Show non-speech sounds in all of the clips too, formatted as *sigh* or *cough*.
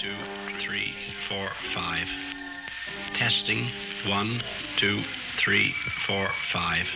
two, three, four, five. Testing. One, two, three, four, five.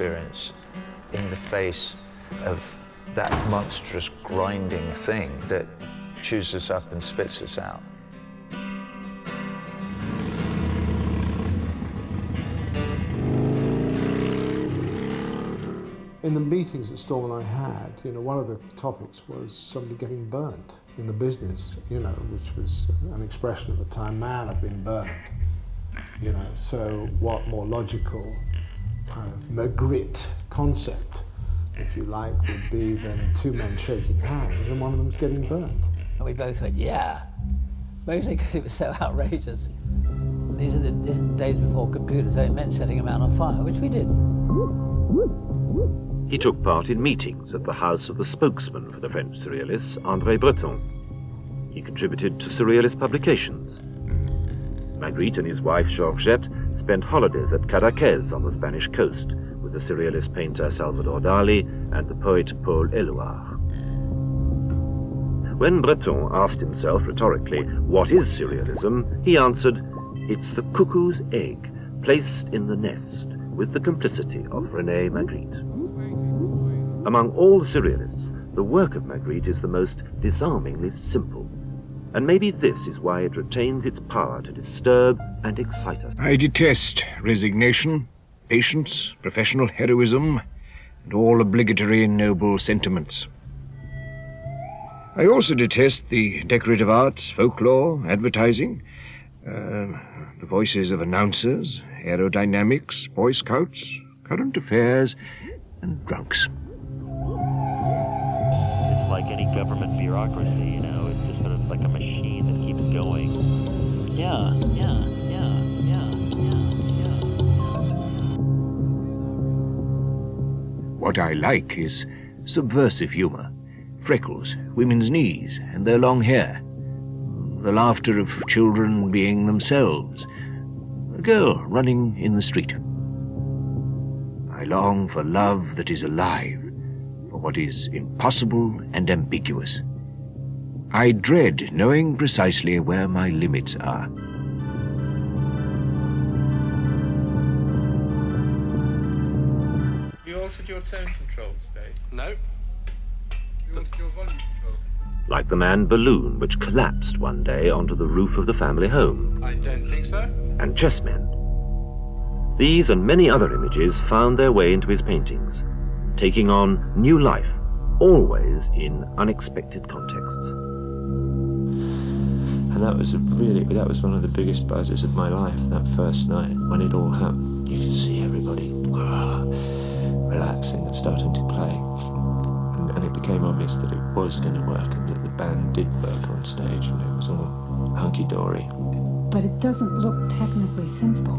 Experience in the face of that monstrous grinding thing that chews us up and spits us out. In the meetings that Storm and I had, you know, one of the topics was somebody getting burnt in the business, you know, which was an expression at the time, man, I've been burnt. You know, so what more logical kind of Magritte concept, if you like, would be then two men shaking hands and one of them's getting burnt. And we both went, yeah. Mostly because it was so *laughs* outrageous. These are, the, these are the days before computers, so it meant setting a man on fire, which we did. He took part in meetings at the house of the spokesman for the French Surrealists, André Breton. He contributed to Surrealist publications. Magritte and his wife Georgette spent holidays at Cadaqués on the Spanish coast with the Surrealist painter Salvador Dali and the poet Paul Éluard. When Breton asked himself rhetorically, What is Surrealism? he answered, It's the cuckoo's egg placed in the nest with the complicity of René Magritte. Among all Surrealists, the work of Magritte is the most disarmingly simple. And maybe this is why it retains its power to disturb and excite us. I detest resignation, patience, professional heroism, and all obligatory noble sentiments. I also detest the decorative arts, folklore, advertising, uh, the voices of announcers, aerodynamics, Boy Scouts, current affairs, and drunks. It's like any government bureaucracy, What I like is subversive humor, freckles, women's knees, and their long hair, the laughter of children being themselves, a girl running in the street. I long for love that is alive, for what is impossible and ambiguous. I dread knowing precisely where my limits are. You altered your tone control today. No. You altered your volume control. Like the man balloon which collapsed one day onto the roof of the family home, I don't think so. and chessmen. These and many other images found their way into his paintings, taking on new life, always in unexpected contexts. And that was a really, that was one of the biggest buzzes of my life, that first night, when it all happened. You could see everybody ah, relaxing and starting to play. And, and it became obvious that it was going to work and that the band did work on stage and it was all hunky-dory. But it doesn't look technically simple.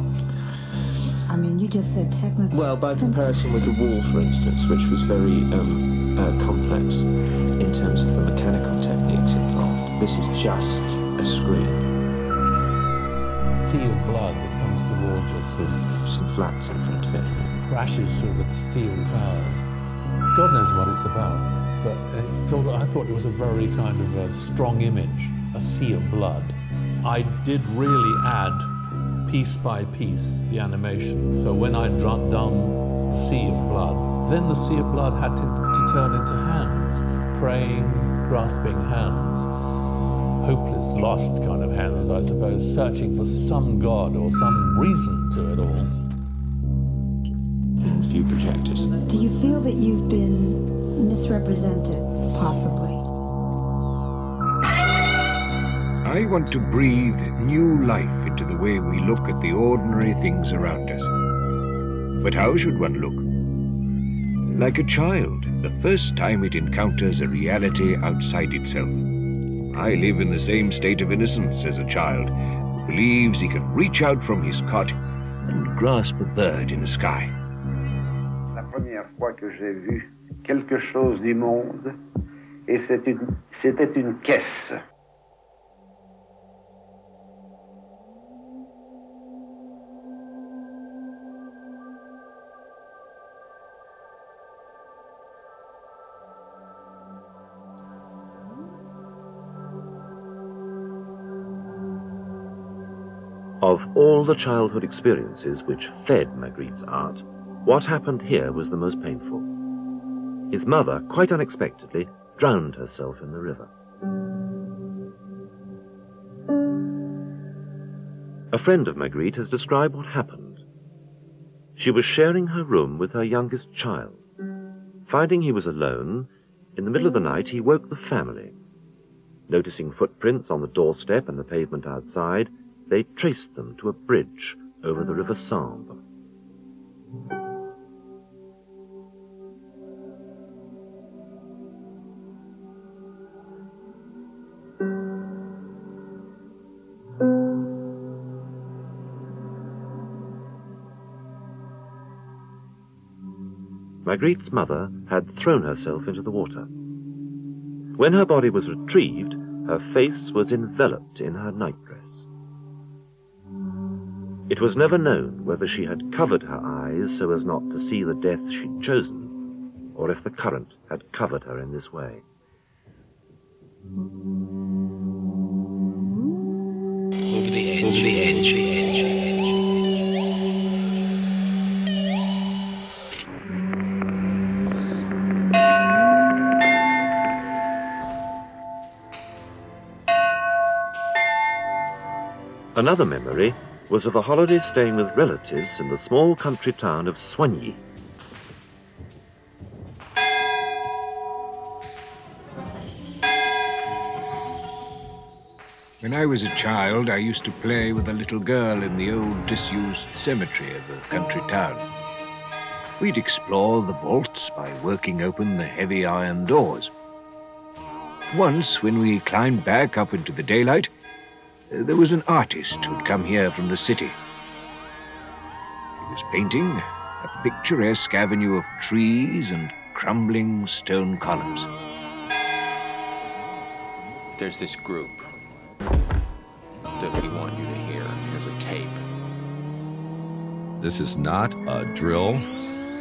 I mean, you just said technically. Well, by comparison with the wall, for instance, which was very um, uh, complex in terms of the mechanical techniques involved, this is just a screen. sea of blood that comes towards us with some flats in front of it. crashes through the steel towers. God knows what it's about, but it sort of, I thought it was a very kind of a strong image, a sea of blood. I did really add piece by piece the animation. So when I done the sea of blood, then the sea of blood had to, to turn into hands, praying, grasping hands. Hopeless, lost kind of hands, I suppose, searching for some God or some reason to it all. And few projectors. Do you feel that you've been misrepresented, possibly? I want to breathe new life into the way we look at the ordinary things around us. But how should one look? Like a child, the first time it encounters a reality outside itself. I live in the same state of innocence as a child who believes he can reach out from his cot and grasp a bird in the sky. La première fois que j'ai vu quelque chose du monde, et c'est une- c'était une caisse. Of all the childhood experiences which fed Magritte's art, what happened here was the most painful. His mother, quite unexpectedly, drowned herself in the river. A friend of Magritte has described what happened. She was sharing her room with her youngest child. Finding he was alone, in the middle of the night he woke the family. Noticing footprints on the doorstep and the pavement outside, they traced them to a bridge over the river Sambre. Magritte's mother had thrown herself into the water. When her body was retrieved, her face was enveloped in her nightdress. It was never known whether she had covered her eyes so as not to see the death she'd chosen, or if the current had covered her in this way. Over the edge. Over the edge. The edge. Another memory was of a holiday staying with relatives in the small country town of Soignies. When I was a child, I used to play with a little girl in the old disused cemetery of the country town. We'd explore the vaults by working open the heavy iron doors. Once, when we climbed back up into the daylight, there was an artist who'd come here from the city. He was painting a picturesque avenue of trees and crumbling stone columns. There's this group that we want you to hear. Here's a tape. This is not a drill,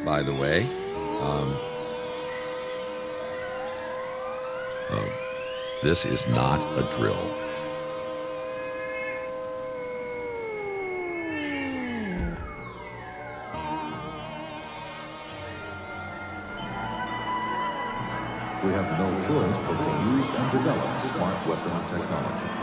by the way. Um, uh, this is not a drill. Use and develop smart weapon technology.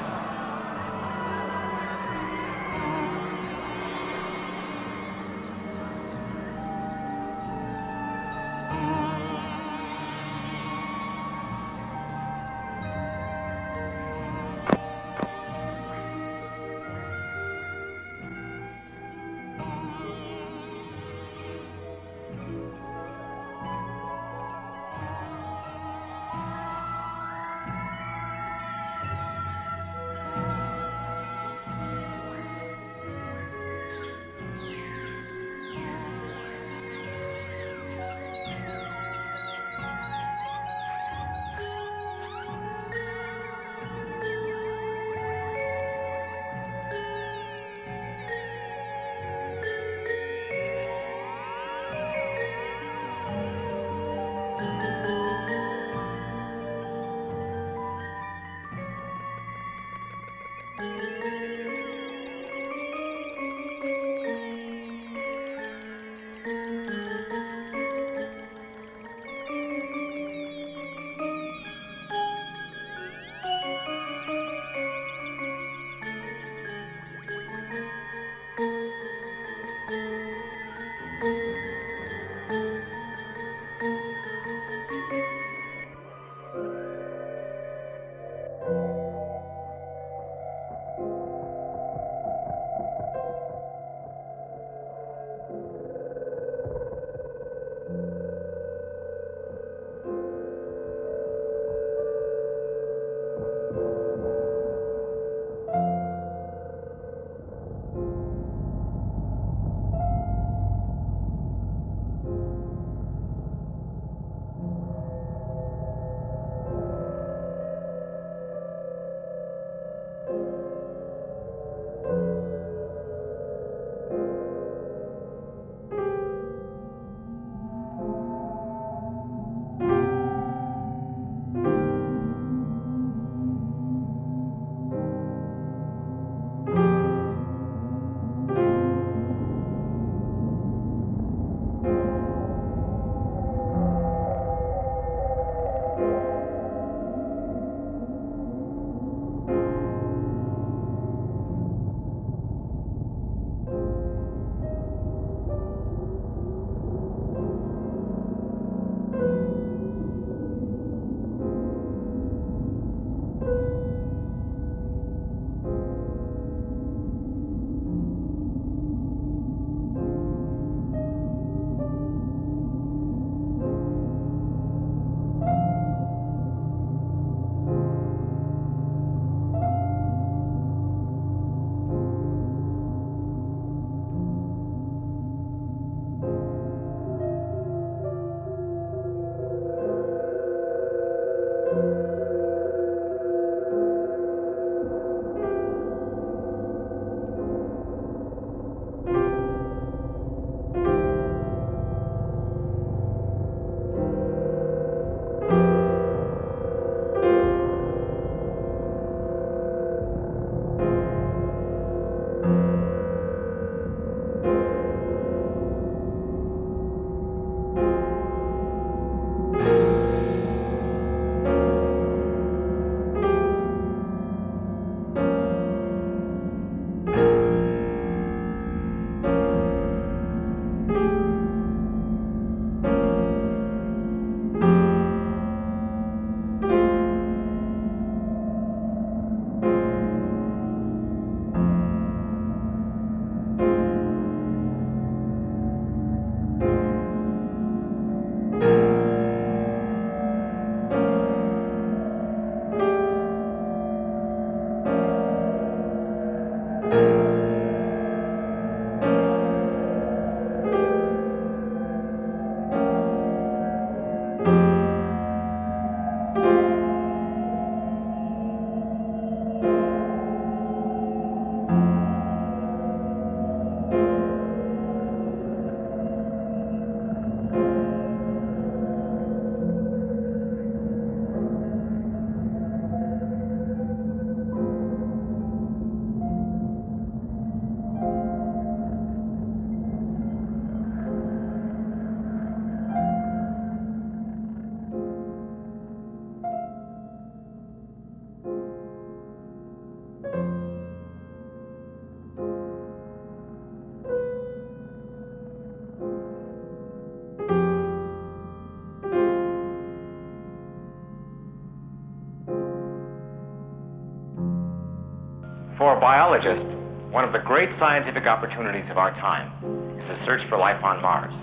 Biologist, one of the great scientific opportunities of our time is the search for life on Mars.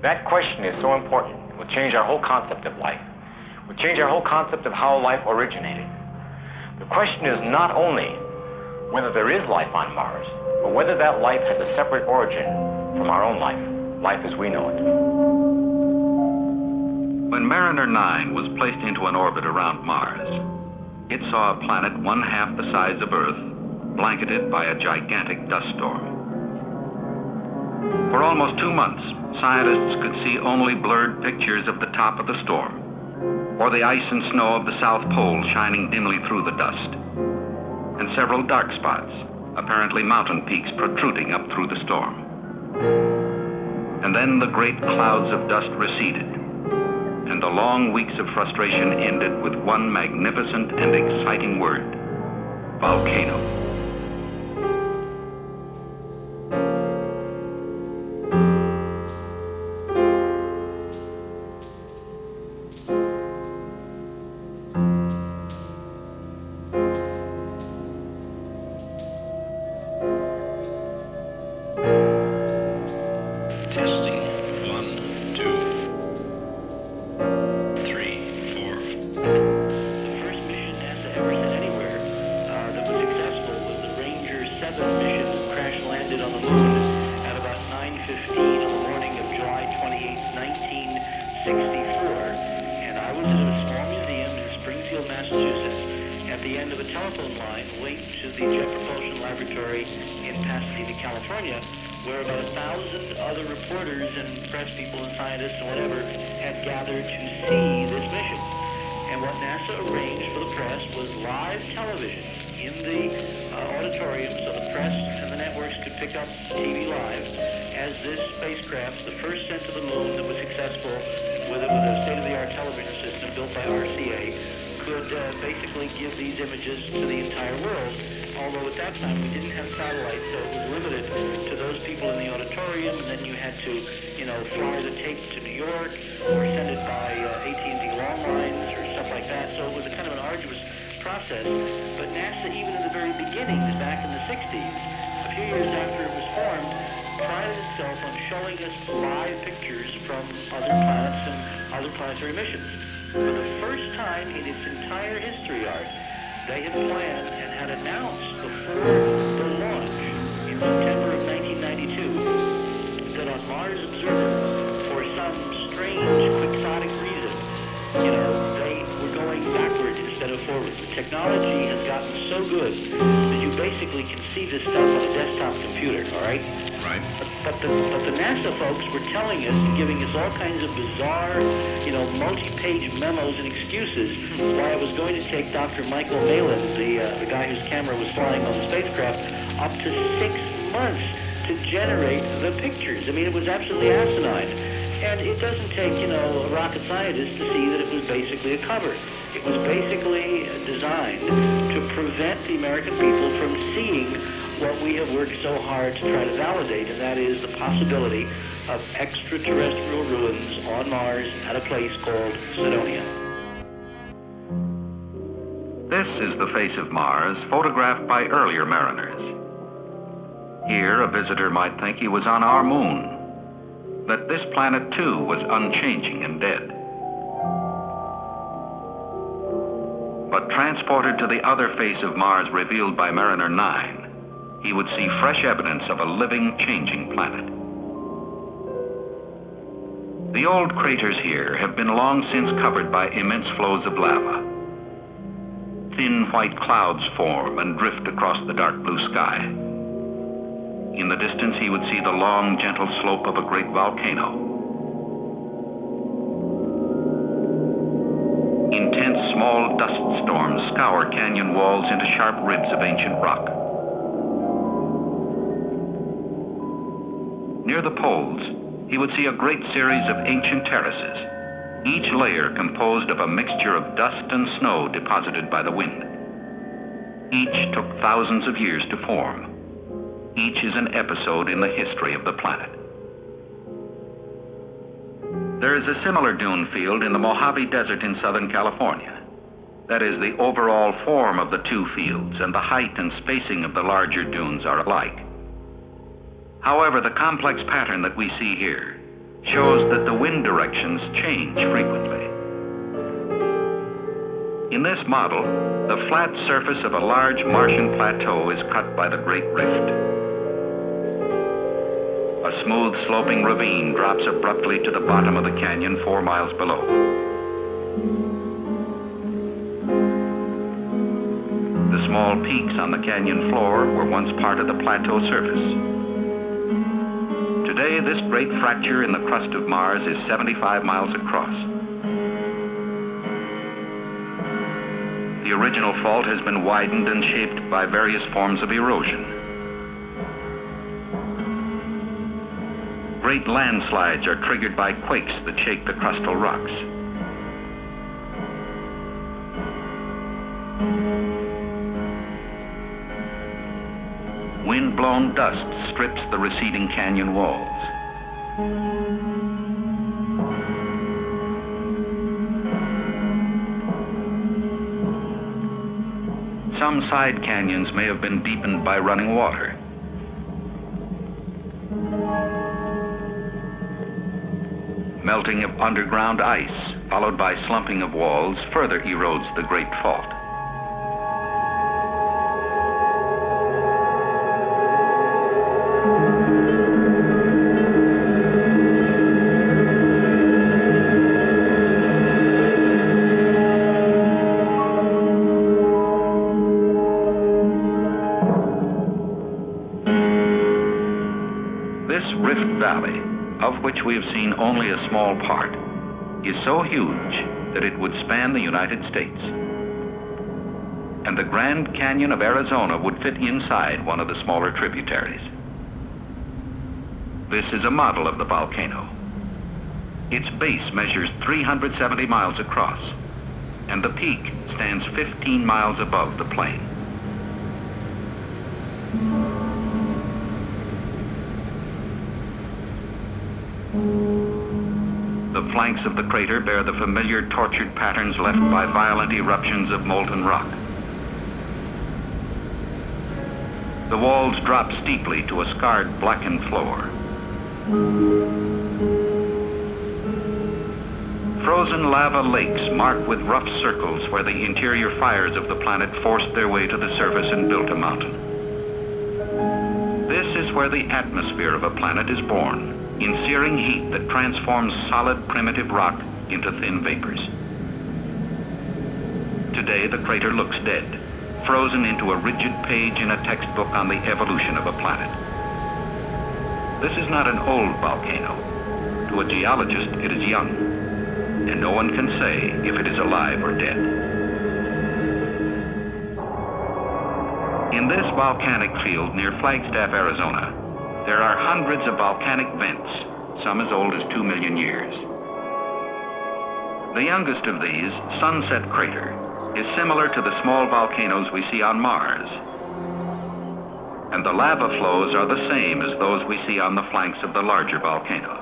That question is so important, it will change our whole concept of life. It will change our whole concept of how life originated. The question is not only whether there is life on Mars, but whether that life has a separate origin from our own life, life as we know it. When Mariner 9 was placed into an orbit around Mars, it saw a planet one half the size of Earth, blanketed by a gigantic dust storm. For almost two months, scientists could see only blurred pictures of the top of the storm, or the ice and snow of the South Pole shining dimly through the dust, and several dark spots, apparently mountain peaks protruding up through the storm. And then the great clouds of dust receded, and the long weeks of frustration ended with one magnificent and exciting word volcano. The and then you had to, you know, fly the tape to New York or send it by uh, AT&T long lines or stuff like that. So it was a kind of an arduous process. But NASA, even in the very beginnings, back in the 60s, a few years after it was formed, prided itself on showing us live pictures from other planets and other planetary missions. For the first time in its entire history, Art, they had planned and had announced before the launch in September Mars Observer, for some strange quixotic reason, you know, they were going backwards instead of forward. The technology has gotten so good that you basically can see this stuff on a desktop computer, all right? Right. But the, but the NASA folks were telling us and giving us all kinds of bizarre, you know, multi-page memos and excuses why it was going to take Dr. Michael Malin, the, uh, the guy whose camera was flying on the spacecraft, up to six months to generate the pictures. I mean, it was absolutely asinine. And it doesn't take, you know, a rocket scientist to see that it was basically a cover. It was basically designed to prevent the American people from seeing what we have worked so hard to try to validate, and that is the possibility of extraterrestrial ruins on Mars at a place called Cydonia. This is the face of Mars, photographed by earlier mariners. Here, a visitor might think he was on our moon, that this planet too was unchanging and dead. But transported to the other face of Mars revealed by Mariner 9, he would see fresh evidence of a living, changing planet. The old craters here have been long since covered by immense flows of lava. Thin white clouds form and drift across the dark blue sky. In the distance, he would see the long, gentle slope of a great volcano. Intense small dust storms scour canyon walls into sharp ribs of ancient rock. Near the poles, he would see a great series of ancient terraces, each layer composed of a mixture of dust and snow deposited by the wind. Each took thousands of years to form. Each is an episode in the history of the planet. There is a similar dune field in the Mojave Desert in Southern California. That is, the overall form of the two fields and the height and spacing of the larger dunes are alike. However, the complex pattern that we see here shows that the wind directions change frequently. In this model, the flat surface of a large Martian plateau is cut by the Great Rift. Smooth sloping ravine drops abruptly to the bottom of the canyon four miles below. The small peaks on the canyon floor were once part of the plateau surface. Today, this great fracture in the crust of Mars is 75 miles across. The original fault has been widened and shaped by various forms of erosion. Great landslides are triggered by quakes that shake the crustal rocks. Wind-blown dust strips the receding canyon walls. Some side canyons may have been deepened by running water. Melting of underground ice, followed by slumping of walls, further erodes the great fault. Is so huge that it would span the United States. And the Grand Canyon of Arizona would fit inside one of the smaller tributaries. This is a model of the volcano. Its base measures 370 miles across, and the peak stands 15 miles above the plain. Flanks of the crater bear the familiar tortured patterns left by violent eruptions of molten rock. The walls drop steeply to a scarred blackened floor. Frozen lava lakes mark with rough circles where the interior fires of the planet forced their way to the surface and built a mountain. This is where the atmosphere of a planet is born, in searing heat that transforms solid primitive rock into thin vapors. Today, the crater looks dead, frozen into a rigid page in a textbook on the evolution of a planet. This is not an old volcano. To a geologist, it is young, and no one can say if it is alive or dead. In this volcanic field near Flagstaff, Arizona, there are hundreds of volcanic vents, some as old as two million years. The youngest of these, Sunset Crater, is similar to the small volcanoes we see on Mars. And the lava flows are the same as those we see on the flanks of the larger volcanoes.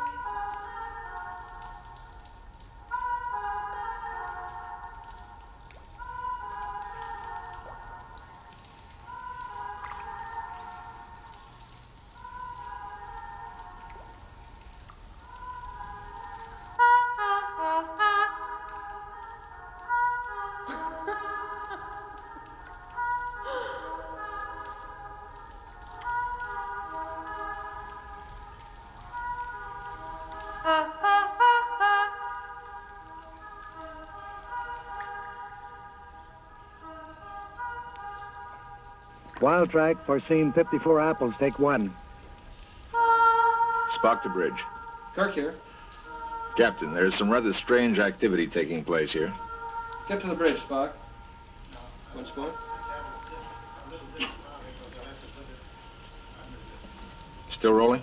Wild track for scene 54 apples, take one. Spock to bridge. Kirk here. Captain, there's some rather strange activity taking place here. Get to the bridge, Spock. Once more. Still rolling?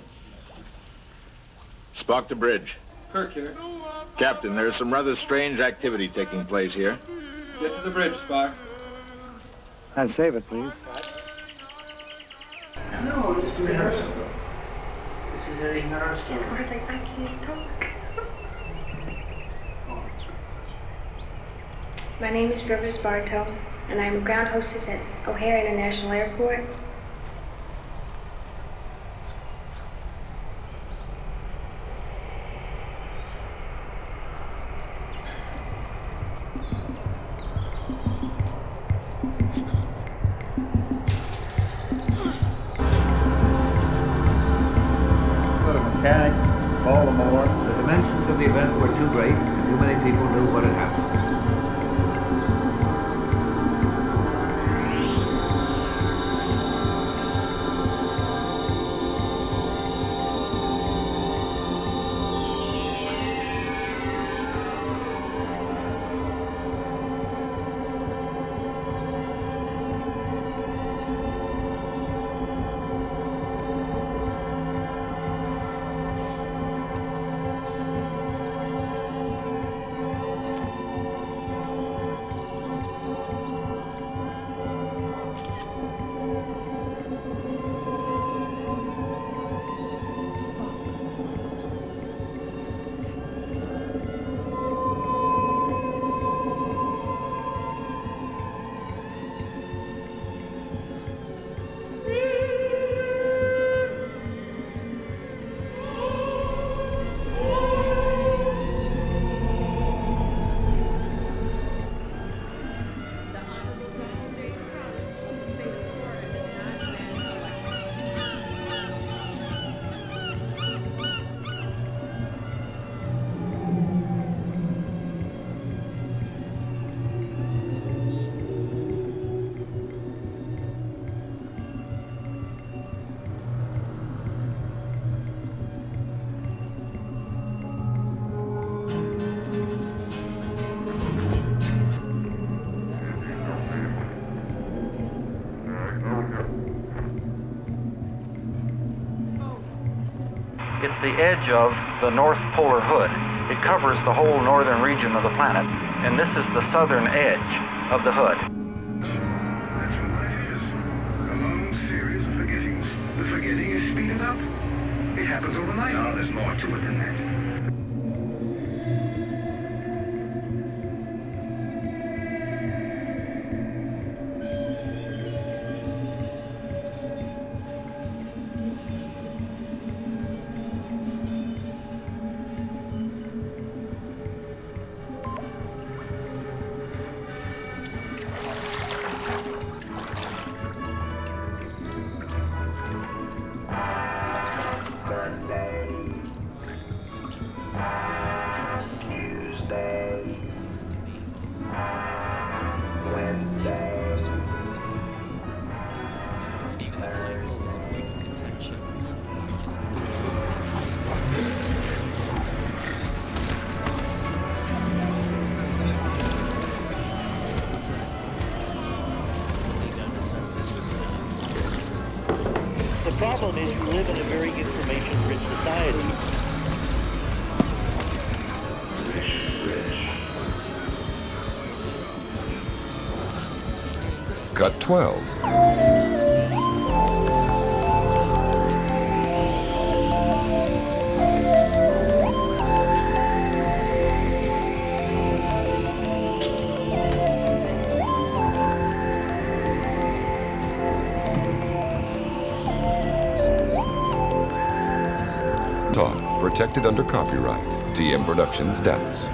Spock to bridge. Kirk here. Captain, there's some rather strange activity taking place here. Get to the bridge, Spock. And save it, please. No, this is rehearsal. This is a rehearsal. I can't talk. My name is Rivers Bartow, and I'm a ground hostess at O'Hare International Airport. The edge of the North Polar Hood. It covers the whole northern region of the planet, and this is the southern edge of the hood. The forgetting is speeding up. It happens overnight. No, there's more to it than that. Problem is we live in a very information-rich society. Cut 12. Protected under copyright. TM Productions, Dallas.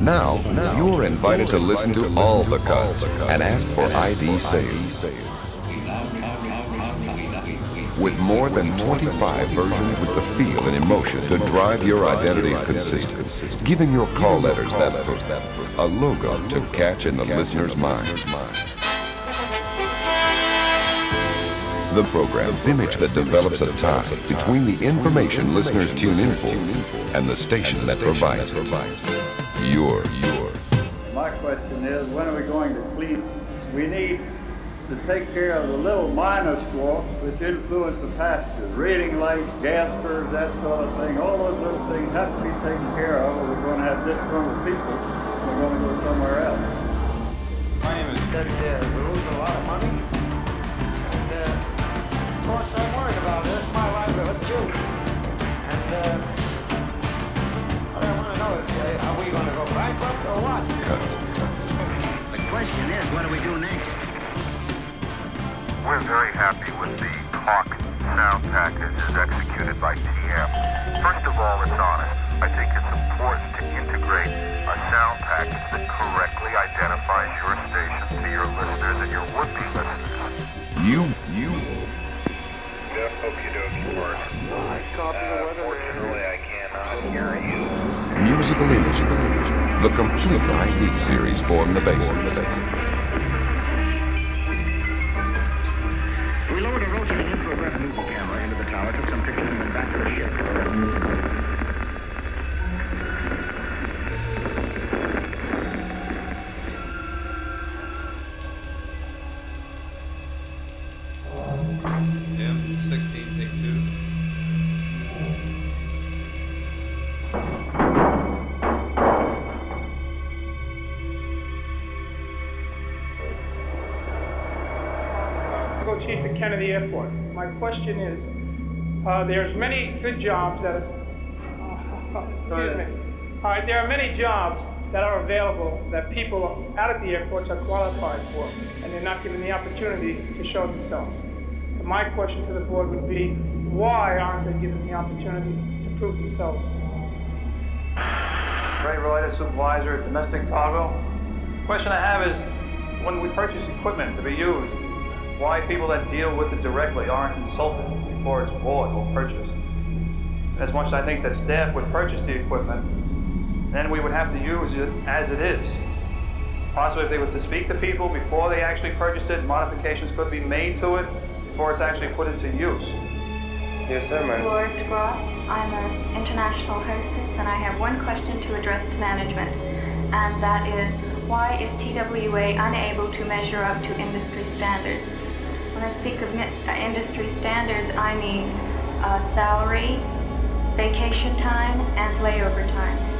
Now, you're invited to listen to all the cuts and ask for ID sales. With more than 25 versions with the feel and emotion to drive your identity consistent, giving your call letters that a logo to catch in the listener's mind. The program image that develops a tie between the information listeners tune in for and the station that provides it. Yours, yours. My question is, when are we going to clean? We need to take care of the little minor squawks which influence the passengers. Reading lights, gaspers, that sort of thing. All of those little things have to be taken care of or we're going to have this number of people. We're going to go somewhere else. My name is Teddy Daz. We're losing a lot of money. Question is, what do we do next? We're very happy with the talk sound package as executed by TM. First of all, it's honest. I think it's important to integrate a sound package that correctly identifies your station to your listeners and your would-be listeners. You, you. Jeff, okie dokie, Mark. Unfortunately, I cannot hear you. Musical imagery. The complete ID series form the basics. Question is, uh, there's many good jobs that, uh, *laughs* excuse me. All right, there are many jobs that are available that people out at the airports are qualified for, and they're not given the opportunity to show themselves. My question to the board would be, why aren't they given the opportunity to prove themselves? Ray Reuter, supervisor at Domestic Cargo. Question I have is, when we purchase equipment to be used, why people that deal with it directly aren't consulted before it's bought or purchased? As much as I think that staff would purchase the equipment, then we would have to use it as it is. Possibly if they were to speak to people before they actually purchased it, modifications could be made to it before it's actually put into use. Yes, sir, ma'am. Lord Ross, I'm an international hostess, and I have one question to address to management, and that is, why is TWA unable to measure up to industry standards? When I speak of uh, industry standards, I mean uh, salary, vacation time, and layover time.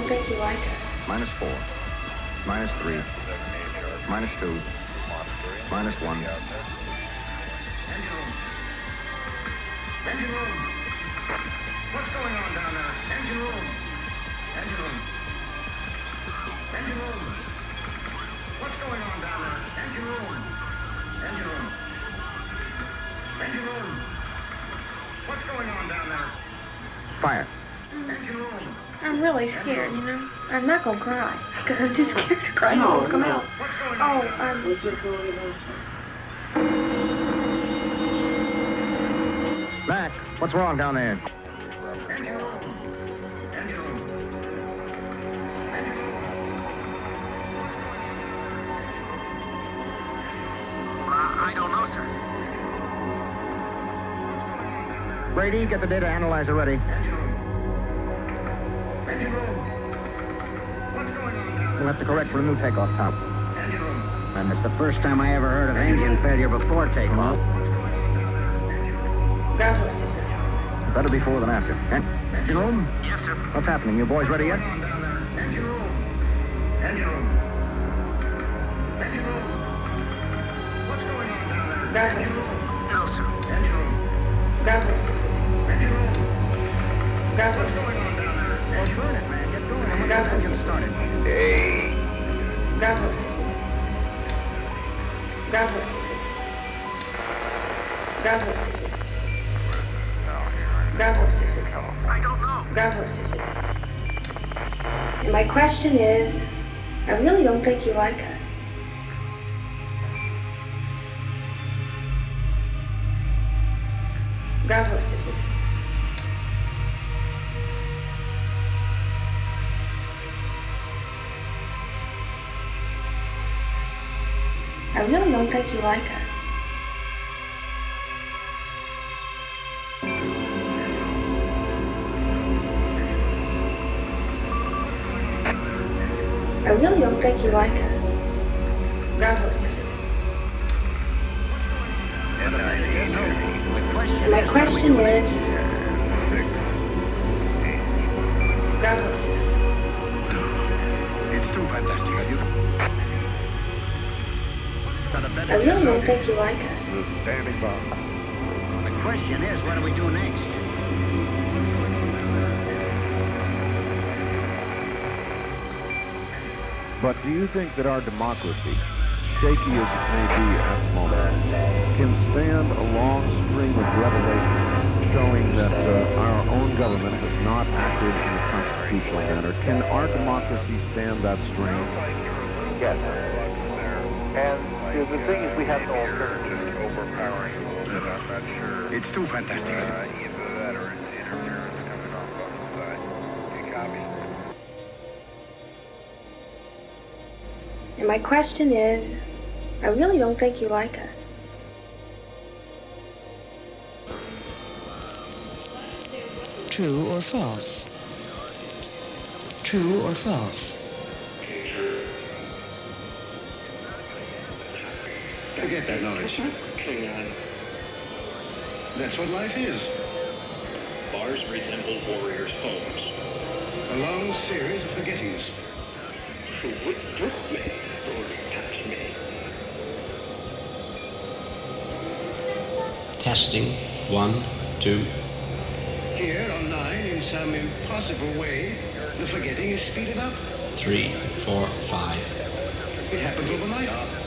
Don't think you like her. Minus four. Minus three. Minus two. Minus one. Engine room. What's going on down there? Engine room. Engine room. Engine room. What's going on down there? Engine room. Engine room. Engine room. What's going on down there? Fire. Engine room. I'm really scared, you know. I'm not gonna cry because I'm too scared to cry. No, It won't come no. out. Oh, um. Mac, what's wrong down there? Engine room. Engine room. I don't know, sir. Brady, get the data analyzer ready. We'll have to correct for a new takeoff top. And it's the first time I ever heard of engine failure before takeoff. Better before than after. En- Engine room? Yes, sir. What's happening? You boys ready yet? Engine room. Engine room. Engine room. What's going on down there? Engine room. No, sir. Engine room. Engine room. What's going on down there? Engine room. man. Get going. I'm gonna get engine started. Hey. I don't know. And my question is, I really don't think you like us. Ground I really don't think you like her. I really don't think you like her. Ground hostesses. And my question is, I really don't think you like us. Standing by. The question is, what do we do next? But do you think that our democracy, shaky as it may be at the moment, can stand a long string of revelations showing that uh, our own government has not acted in a constitutional manner? Can our democracy stand that strain? Yes. And you the thing is, we have no alternative. Overpowering. a little bit. I'm not sure. It's too fantastic. Uh, either that or it's interference coming off on the side. You copy? And my question is, I really don't think you like us. True or false? True or false? Forget that knowledge. Hang on. Uh, That's what life is. Bars resemble warriors' homes. A long series of forgettings. Who would brook me or touch me? Testing. One, two. Here on nine, in some impossible way, the forgetting is speeded up. Three, four, five. It happens overnight.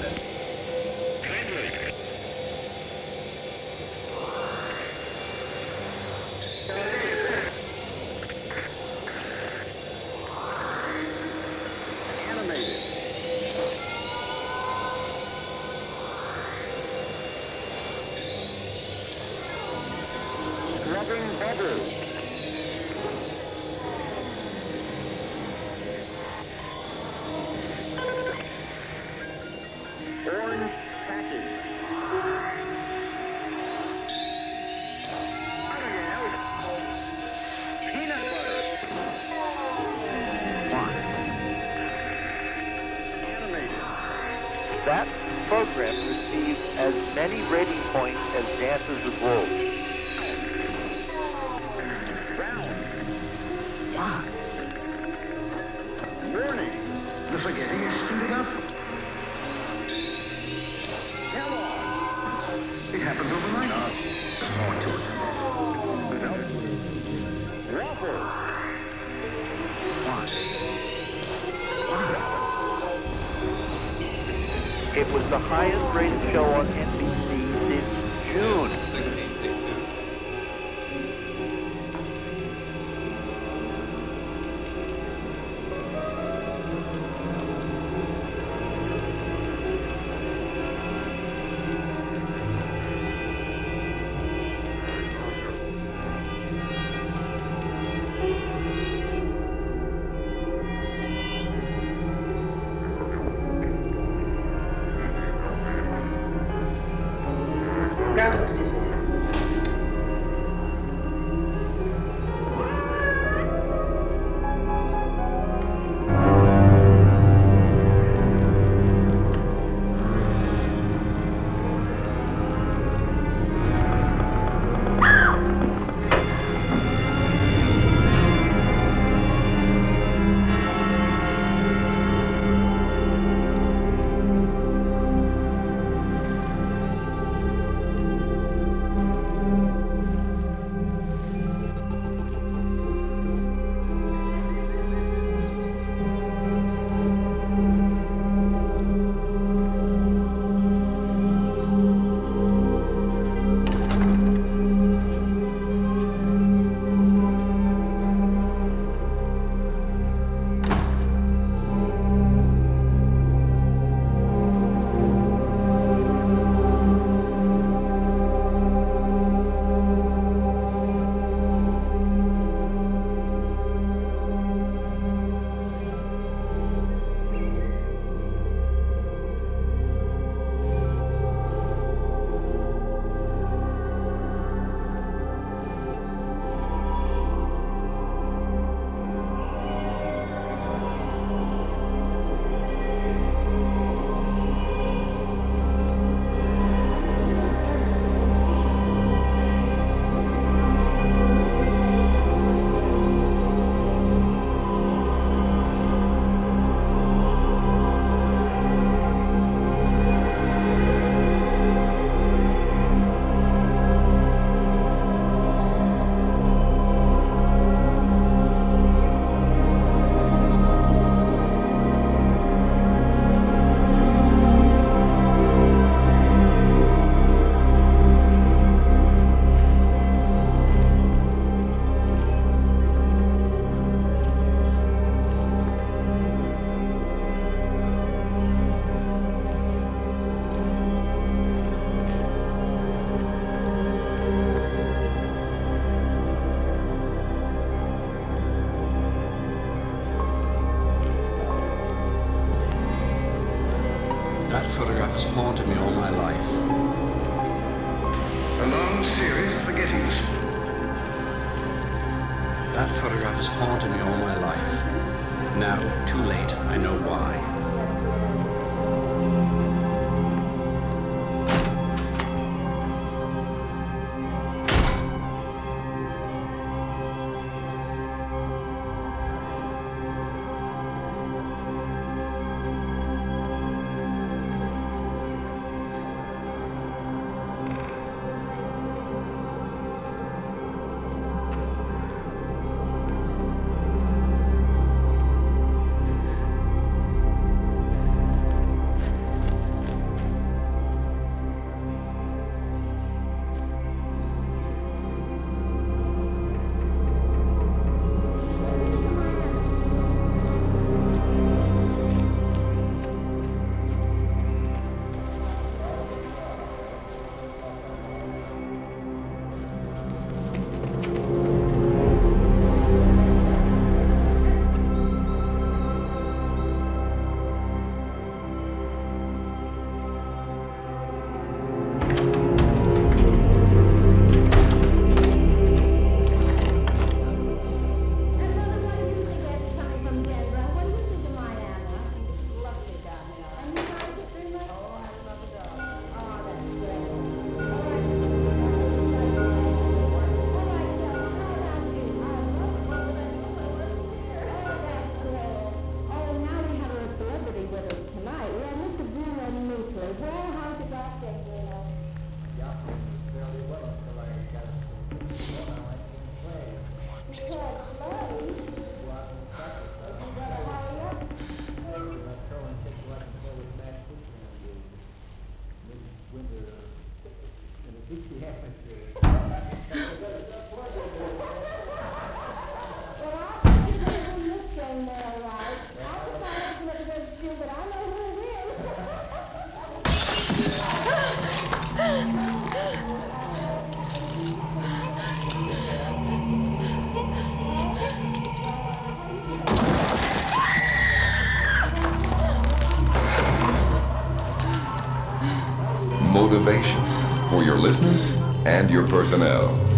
And your personnel.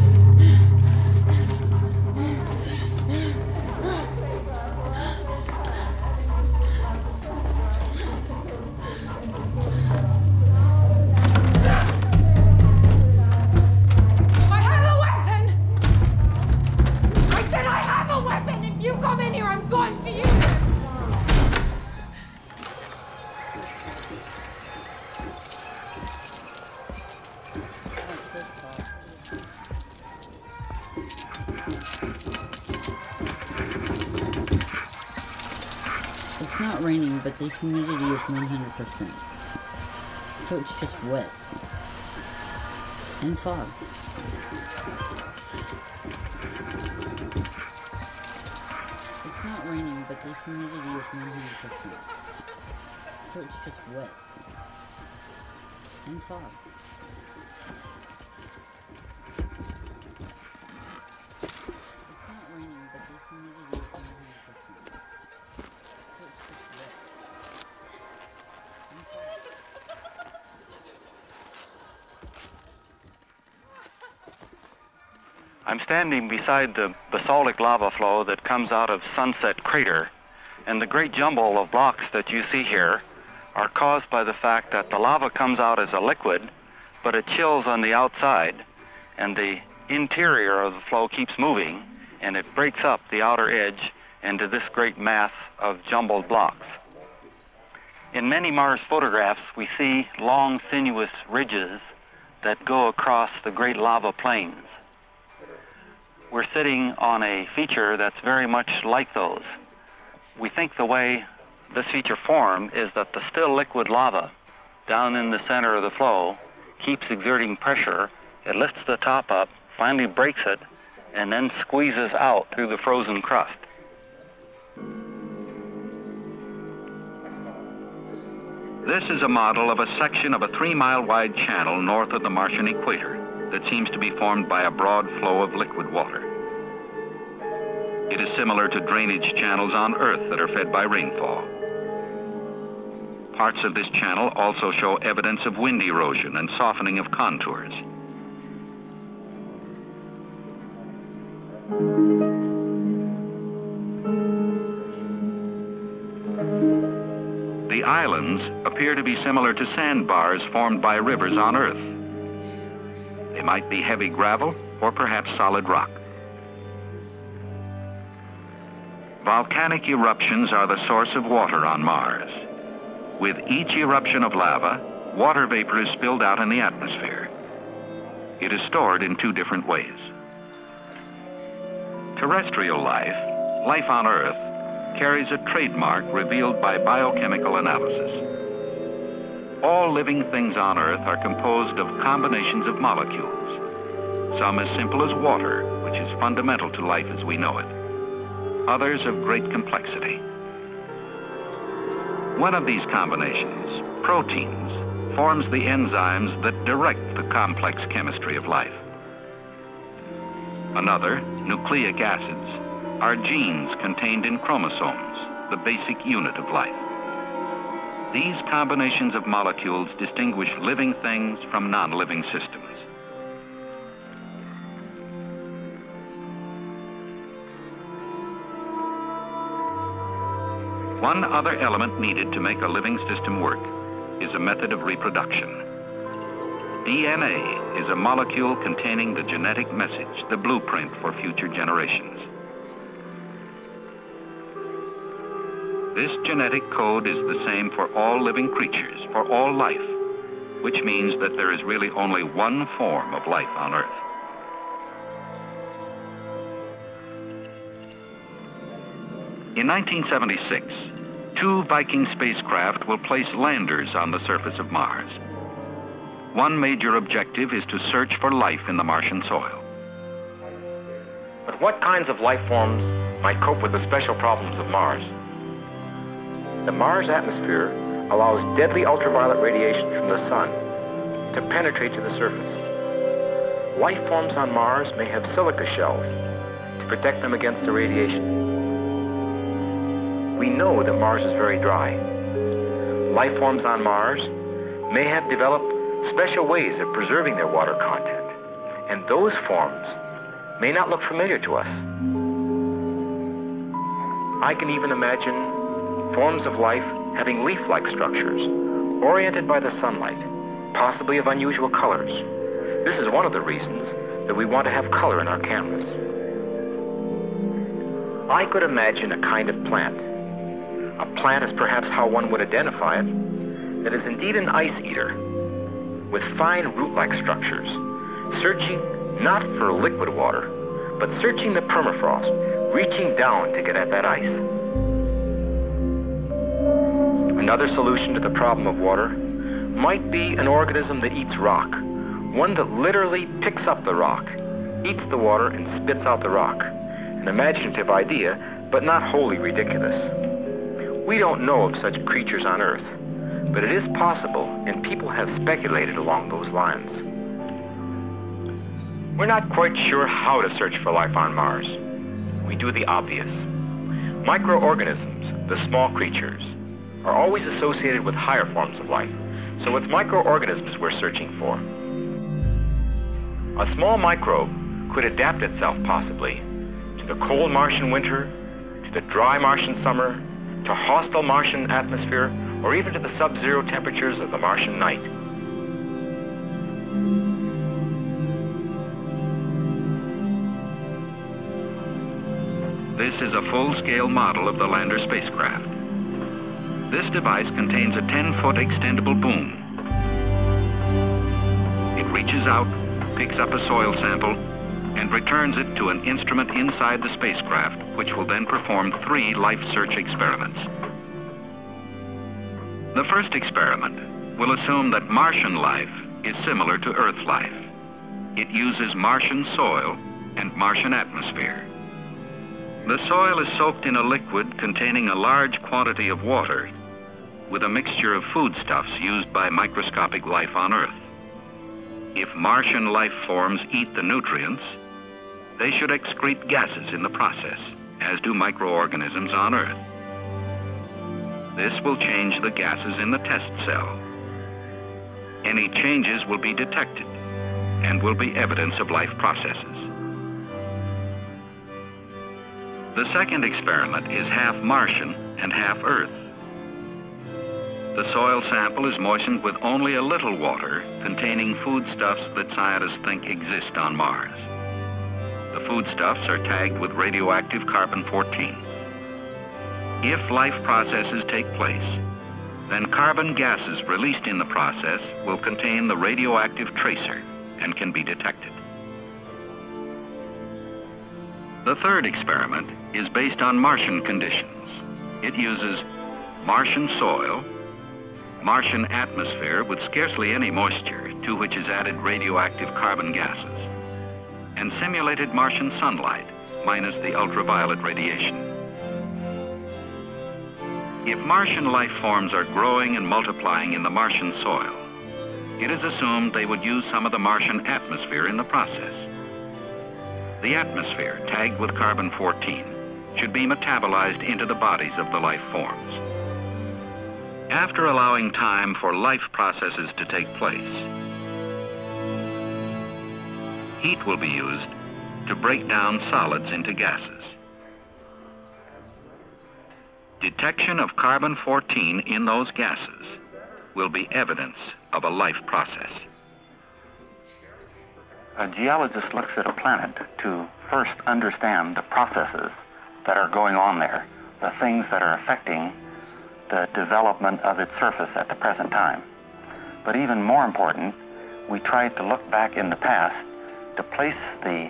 Just wet. And fog. It's not raining, but the humidity is 100%. So it's just wet. And fog. I'm standing beside the basaltic lava flow that comes out of Sunset Crater, and the great jumble of blocks that you see here are caused by the fact that the lava comes out as a liquid, but it chills on the outside, and the interior of the flow keeps moving, and it breaks up the outer edge into this great mass of jumbled blocks. In many Mars photographs, we see long, sinuous ridges that go across the great lava plains we're sitting on a feature that's very much like those. We think the way this feature formed is that the still liquid lava down in the center of the flow keeps exerting pressure. It lifts the top up, finally breaks it, and then squeezes out through the frozen crust. This is a model of a section of a three mile wide channel north of the Martian equator that seems to be formed by a broad flow of liquid water. It is similar to drainage channels on Earth that are fed by rainfall. Parts of this channel also show evidence of wind erosion and softening of contours. The islands appear to be similar to sandbars formed by rivers on Earth. They might be heavy gravel or perhaps solid rock. Volcanic eruptions are the source of water on Mars. With each eruption of lava, water vapor is spilled out in the atmosphere. It is stored in two different ways. Terrestrial life, life on Earth, carries a trademark revealed by biochemical analysis. All living things on Earth are composed of combinations of molecules, some as simple as water, which is fundamental to life as we know it, others of great complexity. One of these combinations, proteins, forms the enzymes that direct the complex chemistry of life. Another, nucleic acids, are genes contained in chromosomes, the basic unit of life. These combinations of molecules distinguish living things from non living systems. One other element needed to make a living system work is a method of reproduction. DNA is a molecule containing the genetic message, the blueprint for future generations. This genetic code is the same for all living creatures, for all life, which means that there is really only one form of life on Earth. In 1976, two Viking spacecraft will place landers on the surface of Mars. One major objective is to search for life in the Martian soil. But what kinds of life forms might cope with the special problems of Mars? The Mars atmosphere allows deadly ultraviolet radiation from the sun to penetrate to the surface. Life forms on Mars may have silica shells to protect them against the radiation. We know that Mars is very dry. Life forms on Mars may have developed special ways of preserving their water content, and those forms may not look familiar to us. I can even imagine forms of life having leaf like structures, oriented by the sunlight, possibly of unusual colors. This is one of the reasons that we want to have color in our cameras. I could imagine a kind of plant. A plant is perhaps how one would identify it, that is indeed an ice eater, with fine root like structures, searching not for liquid water, but searching the permafrost, reaching down to get at that ice. Another solution to the problem of water might be an organism that eats rock, one that literally picks up the rock, eats the water, and spits out the rock. An imaginative idea, but not wholly ridiculous. We don't know of such creatures on Earth, but it is possible, and people have speculated along those lines. We're not quite sure how to search for life on Mars. We do the obvious. Microorganisms, the small creatures, are always associated with higher forms of life, so it's microorganisms we're searching for. A small microbe could adapt itself possibly the cold Martian winter, to the dry Martian summer, to hostile Martian atmosphere, or even to the sub-zero temperatures of the Martian night. This is a full-scale model of the lander spacecraft. This device contains a 10-foot extendable boom. It reaches out, picks up a soil sample, and returns it to an instrument inside the spacecraft, which will then perform three life search experiments. The first experiment will assume that Martian life is similar to Earth life. It uses Martian soil and Martian atmosphere. The soil is soaked in a liquid containing a large quantity of water with a mixture of foodstuffs used by microscopic life on Earth. If Martian life forms eat the nutrients, they should excrete gases in the process, as do microorganisms on Earth. This will change the gases in the test cell. Any changes will be detected and will be evidence of life processes. The second experiment is half Martian and half Earth. The soil sample is moistened with only a little water containing foodstuffs that scientists think exist on Mars. Foodstuffs are tagged with radioactive carbon-14. If life processes take place, then carbon gases released in the process will contain the radioactive tracer and can be detected. The third experiment is based on Martian conditions. It uses Martian soil, Martian atmosphere with scarcely any moisture, to which is added radioactive carbon gases, and simulated Martian sunlight, minus the ultraviolet radiation. If Martian life forms are growing and multiplying in the Martian soil, it is assumed they would use some of the Martian atmosphere in the process. The atmosphere, tagged with carbon 14, should be metabolized into the bodies of the life forms. After allowing time for life processes to take place, heat will be used to break down solids into gases. Detection of carbon 14 in those gases will be evidence of a life process. A geologist looks at a planet to first understand the processes that are going on there, the things that are affecting the development of its surface at the present time. But even more important, we try to look back in the past to place the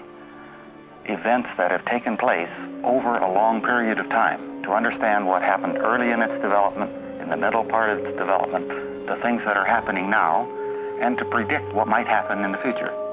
events that have taken place over a long period of time to understand what happened early in its development, in the middle part of its development, the things that are happening now, and to predict what might happen in the future.